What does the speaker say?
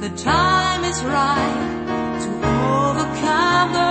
The time is right to overcome the